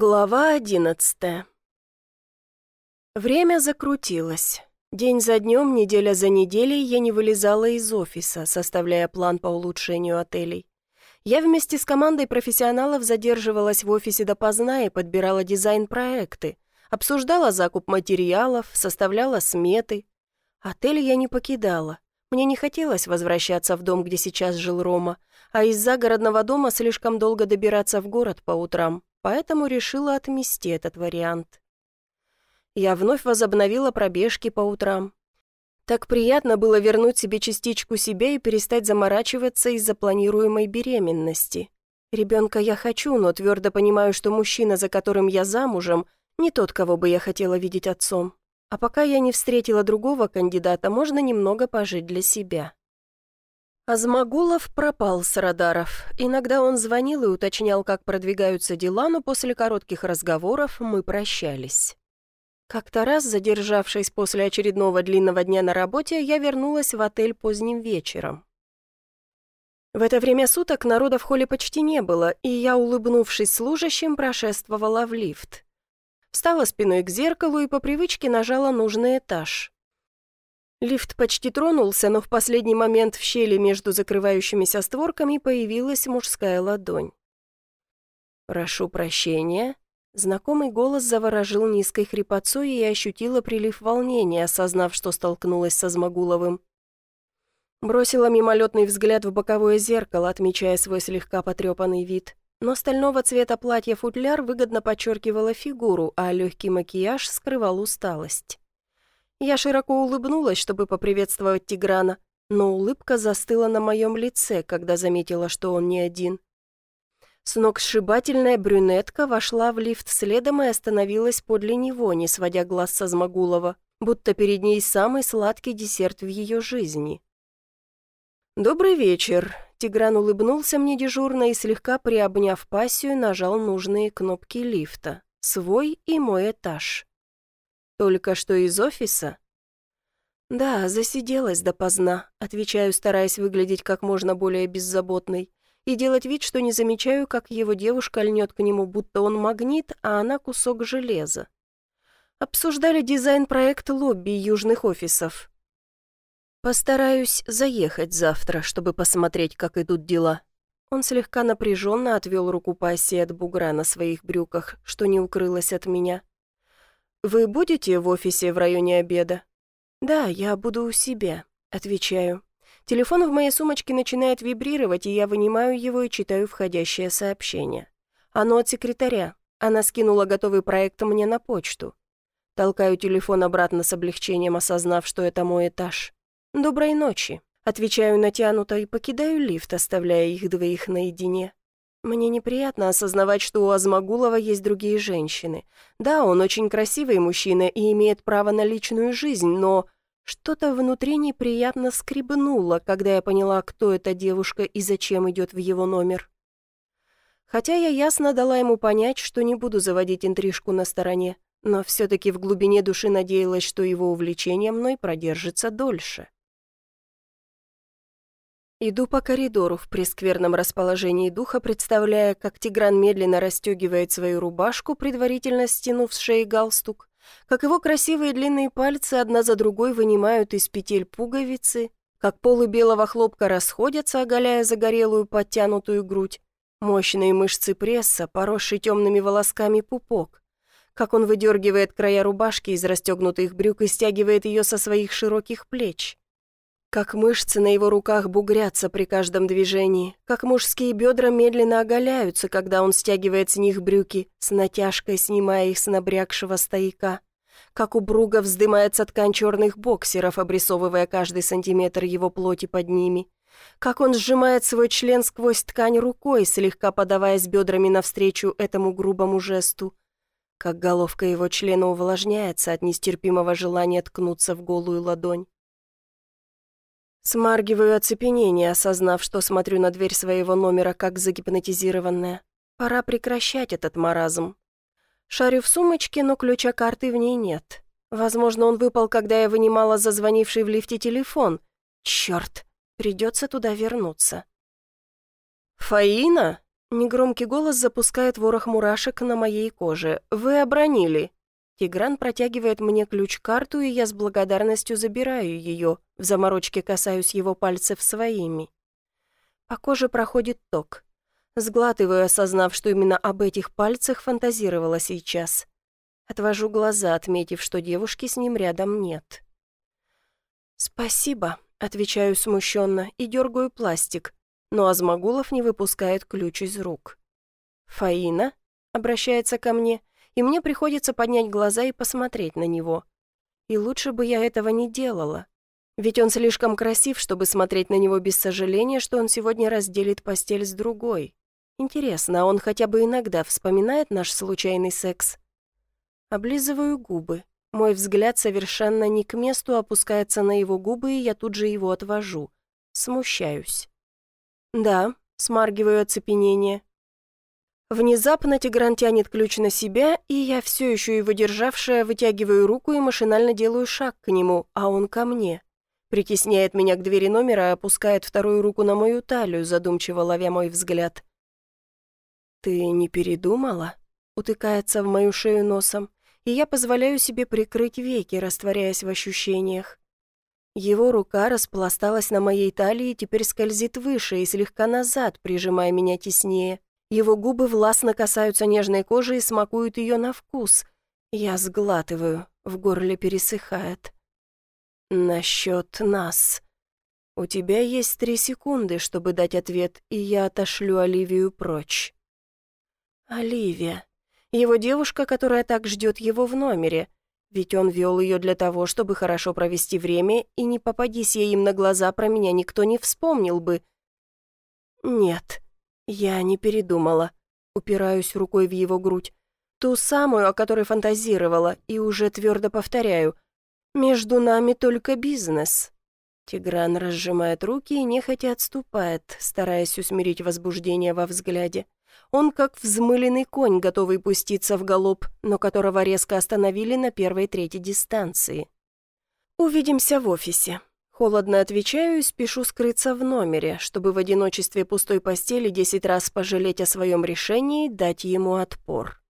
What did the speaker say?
Глава одиннадцатая Время закрутилось. День за днем, неделя за неделей я не вылезала из офиса, составляя план по улучшению отелей. Я вместе с командой профессионалов задерживалась в офисе допоздна и подбирала дизайн-проекты, обсуждала закуп материалов, составляла сметы. Отель я не покидала. Мне не хотелось возвращаться в дом, где сейчас жил Рома, а из загородного дома слишком долго добираться в город по утрам поэтому решила отмести этот вариант. Я вновь возобновила пробежки по утрам. Так приятно было вернуть себе частичку себя и перестать заморачиваться из-за планируемой беременности. Ребенка я хочу, но твердо понимаю, что мужчина, за которым я замужем, не тот, кого бы я хотела видеть отцом. А пока я не встретила другого кандидата, можно немного пожить для себя. Азмагулов пропал с радаров. Иногда он звонил и уточнял, как продвигаются дела, но после коротких разговоров мы прощались. Как-то раз, задержавшись после очередного длинного дня на работе, я вернулась в отель поздним вечером. В это время суток народа в холле почти не было, и я, улыбнувшись служащим, прошествовала в лифт. Встала спиной к зеркалу и по привычке нажала нужный этаж. Лифт почти тронулся, но в последний момент в щели между закрывающимися створками появилась мужская ладонь. «Прошу прощения». Знакомый голос заворожил низкой хрипотцой, и я ощутила прилив волнения, осознав, что столкнулась со Змогуловым. Бросила мимолетный взгляд в боковое зеркало, отмечая свой слегка потрепанный вид. Но стального цвета платья-футляр выгодно подчеркивала фигуру, а легкий макияж скрывал усталость. Я широко улыбнулась, чтобы поприветствовать Тиграна, но улыбка застыла на моем лице, когда заметила, что он не один. Сногсшибательная брюнетка вошла в лифт следом и остановилась подле него, не сводя глаз со Змогулова, будто перед ней самый сладкий десерт в ее жизни. «Добрый вечер», — Тигран улыбнулся мне дежурно и, слегка приобняв пассию, нажал нужные кнопки лифта. Свой и мой этаж. Только что из офиса? Да, засиделась допоздна, отвечаю, стараясь выглядеть как можно более беззаботной и делать вид, что не замечаю, как его девушка льнет к нему, будто он магнит, а она кусок железа. Обсуждали дизайн-проект лобби южных офисов. Постараюсь заехать завтра, чтобы посмотреть, как идут дела. Он слегка напряженно отвел руку Пасси от бугра на своих брюках, что не укрылось от меня. «Вы будете в офисе в районе обеда?» «Да, я буду у себя», — отвечаю. Телефон в моей сумочке начинает вибрировать, и я вынимаю его и читаю входящее сообщение. Оно от секретаря. Она скинула готовый проект мне на почту. Толкаю телефон обратно с облегчением, осознав, что это мой этаж. «Доброй ночи», — отвечаю натянуто и покидаю лифт, оставляя их двоих наедине. Мне неприятно осознавать, что у Азмагулова есть другие женщины. Да, он очень красивый мужчина и имеет право на личную жизнь, но что-то внутри неприятно скребнуло, когда я поняла, кто эта девушка и зачем идет в его номер. Хотя я ясно дала ему понять, что не буду заводить интрижку на стороне, но все-таки в глубине души надеялась, что его увлечение мной продержится дольше. Иду по коридору в прескверном расположении духа, представляя, как Тигран медленно расстегивает свою рубашку, предварительно стянув с шеи галстук, как его красивые длинные пальцы одна за другой вынимают из петель пуговицы, как полы белого хлопка расходятся, оголяя загорелую подтянутую грудь, мощные мышцы пресса, поросший темными волосками пупок, как он выдергивает края рубашки из расстегнутых брюк и стягивает ее со своих широких плеч, как мышцы на его руках бугрятся при каждом движении, как мужские бедра медленно оголяются, когда он стягивает с них брюки, с натяжкой снимая их с набрякшего стояка, как у Бруга вздымается ткань черных боксеров, обрисовывая каждый сантиметр его плоти под ними, как он сжимает свой член сквозь ткань рукой, слегка подаваясь бедрами навстречу этому грубому жесту, как головка его члена увлажняется от нестерпимого желания ткнуться в голую ладонь. Смаргиваю оцепенение, осознав, что смотрю на дверь своего номера, как загипнотизированная. Пора прекращать этот маразм. Шарю в сумочке, но ключа карты в ней нет. Возможно, он выпал, когда я вынимала зазвонивший в лифте телефон. Черт, придется туда вернуться. «Фаина?» Негромкий голос запускает ворох мурашек на моей коже. «Вы обронили!» Тигран протягивает мне ключ-карту, и я с благодарностью забираю ее. В заморочке касаюсь его пальцев своими. По коже проходит ток. Сглатываю, осознав, что именно об этих пальцах фантазировала сейчас. Отвожу глаза, отметив, что девушки с ним рядом нет. «Спасибо», — отвечаю смущенно и дергаю пластик, но Азмагулов не выпускает ключ из рук. «Фаина?» — обращается ко мне, и мне приходится поднять глаза и посмотреть на него. И лучше бы я этого не делала. Ведь он слишком красив, чтобы смотреть на него без сожаления, что он сегодня разделит постель с другой. Интересно, а он хотя бы иногда вспоминает наш случайный секс? Облизываю губы. Мой взгляд совершенно не к месту опускается на его губы, и я тут же его отвожу. Смущаюсь. «Да», — смаргиваю оцепенение. Внезапно Тигран тянет ключ на себя, и я все еще его державшая вытягиваю руку и машинально делаю шаг к нему, а он ко мне. Притесняет меня к двери номера опускает вторую руку на мою талию, задумчиво ловя мой взгляд. «Ты не передумала?» — утыкается в мою шею носом, и я позволяю себе прикрыть веки, растворяясь в ощущениях. Его рука распласталась на моей талии и теперь скользит выше и слегка назад, прижимая меня теснее. Его губы властно касаются нежной кожи и смакуют ее на вкус. Я сглатываю, в горле пересыхает. «Насчет нас. У тебя есть три секунды, чтобы дать ответ, и я отошлю Оливию прочь». «Оливия. Его девушка, которая так ждет его в номере. Ведь он вел ее для того, чтобы хорошо провести время, и не попадись ей им на глаза, про меня никто не вспомнил бы. Нет, я не передумала. Упираюсь рукой в его грудь. Ту самую, о которой фантазировала, и уже твердо повторяю. Между нами только бизнес. Тигран разжимает руки и нехотя отступает, стараясь усмирить возбуждение во взгляде. Он как взмыленный конь, готовый пуститься в галоп, но которого резко остановили на первой трети дистанции. «Увидимся в офисе». Холодно отвечаю и спешу скрыться в номере, чтобы в одиночестве пустой постели десять раз пожалеть о своем решении и дать ему отпор.